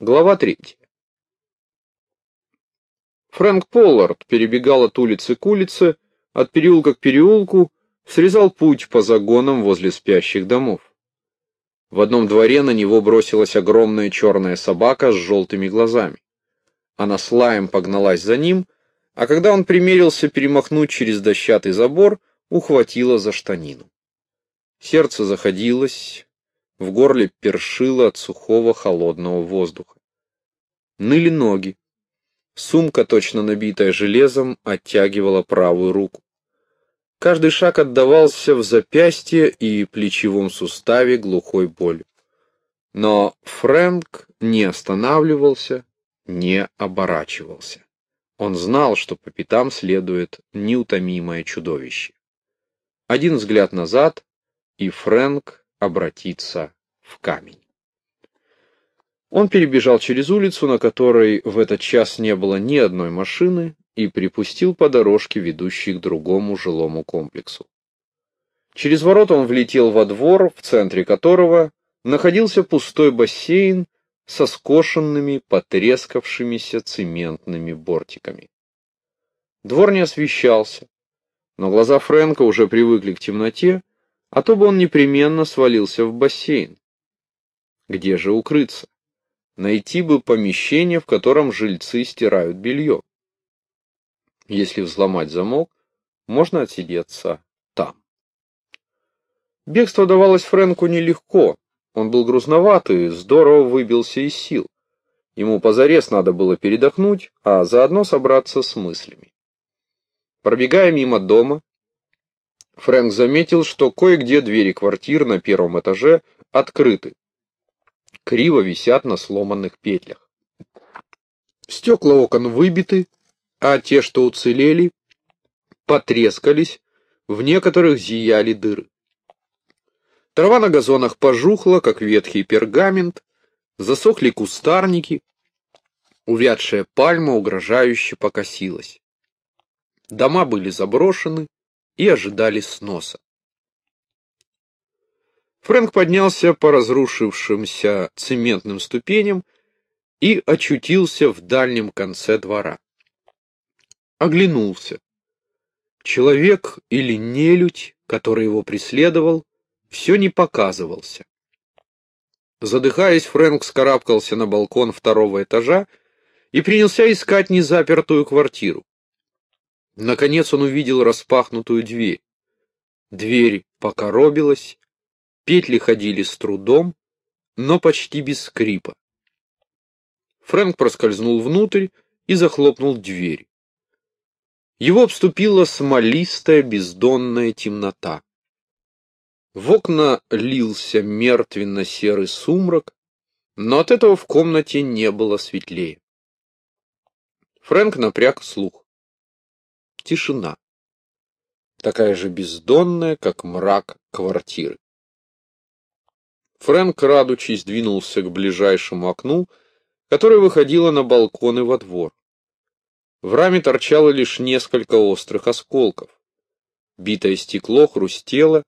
Глава третья. Фрэнк Поллард перебегал от улицы к улице, от переулка к переулку, срезал путь по загонам возле спящих домов. В одном дворе на него бросилась огромная черная собака с желтыми глазами. Она с лаем погналась за ним, а когда он примерился перемахнуть через дощатый забор, ухватила за штанину. Сердце заходилось, в горле першило от сухого холодного воздуха. Ныли ноги. Сумка, точно набитая железом, оттягивала правую руку. Каждый шаг отдавался в запястье и плечевом суставе глухой болью. Но Фрэнк не останавливался, не оборачивался. Он знал, что по пятам следует неутомимое чудовище. Один взгляд назад, и Фрэнк обратиться в камень. Он перебежал через улицу, на которой в этот час не было ни одной машины, и припустил по дорожке, ведущей к другому жилому комплексу. Через ворота он влетел во двор, в центре которого находился пустой бассейн со скошенными, потрескавшимися цементными бортиками. Двор не освещался, но глаза Фрэнка уже привыкли к темноте, а то бы он непременно свалился в бассейн. Где же укрыться? Найти бы помещение, в котором жильцы стирают белье. Если взломать замок, можно отсидеться там. Бегство давалось Фрэнку нелегко. Он был грузноват и здорово выбился из сил. Ему позарез надо было передохнуть, а заодно собраться с мыслями. Пробегая мимо дома, Фрэнк заметил, что кое-где двери квартир на первом этаже открыты. Криво висят на сломанных петлях. Стекла окон выбиты, а те, что уцелели, потрескались, в некоторых зияли дыры. Трава на газонах пожухла, как ветхий пергамент, засохли кустарники, увядшая пальма угрожающе покосилась. Дома были заброшены, и ожидали сноса. Фрэнк поднялся по разрушившимся цементным ступеням и очутился в дальнем конце двора. Оглянулся. Человек или нелюдь, который его преследовал, все не показывался. Задыхаясь, Фрэнк скарабкался на балкон второго этажа и принялся искать незапертую квартиру. Наконец он увидел распахнутую дверь. Дверь покоробилась, петли ходили с трудом, но почти без скрипа. Фрэнк проскользнул внутрь и захлопнул дверь. Его обступила смолистая бездонная темнота. В окна лился мертвенно-серый сумрак, но от этого в комнате не было светлее. Фрэнк напряг слух тишина, такая же бездонная, как мрак квартиры. Фрэнк, радучись, двинулся к ближайшему окну, которое выходило на балкон и во двор. В раме торчало лишь несколько острых осколков. Битое стекло хрустело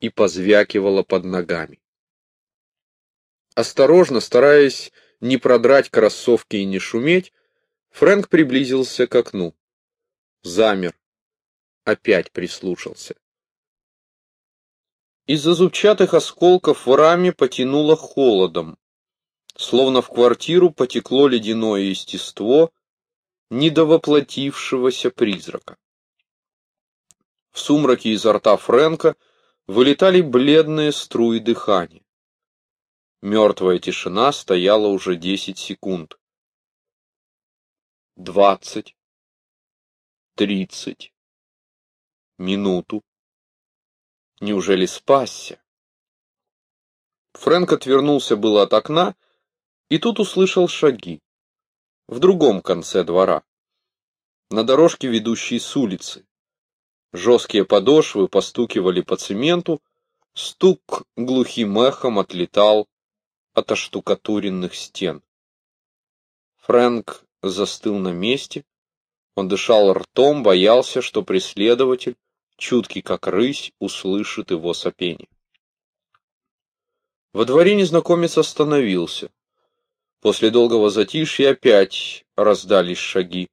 и позвякивало под ногами. Осторожно, стараясь не продрать кроссовки и не шуметь, Фрэнк приблизился к окну замер, опять прислушался. Из-за зубчатых осколков в раме потянуло холодом, словно в квартиру потекло ледяное естество недовоплотившегося призрака. В сумраке изо рта Фрэнка вылетали бледные струи дыхания. Мертвая тишина стояла уже десять секунд. Двадцать тридцать, минуту. Неужели спасся? Фрэнк отвернулся было от окна, и тут услышал шаги. В другом конце двора. На дорожке, ведущей с улицы. Жесткие подошвы постукивали по цементу, стук глухим эхом отлетал от оштукатуренных стен. Фрэнк застыл на месте, он дышал ртом, боялся, что преследователь, чуткий как рысь, услышит его сопение. Во дворе незнакомец остановился. После долгого затишья опять раздались шаги.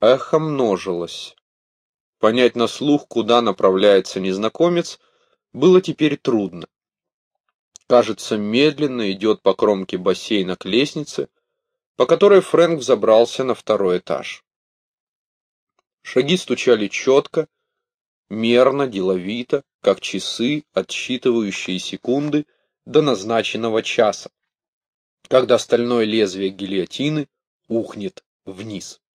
Эхо множилось. Понять на слух, куда направляется незнакомец, было теперь трудно. Кажется, медленно идет по кромке бассейна к лестнице, по которой Фрэнк взобрался на второй этаж. Шаги стучали четко, мерно, деловито, как часы, отсчитывающие секунды до назначенного часа, когда стальное лезвие гильотины ухнет вниз.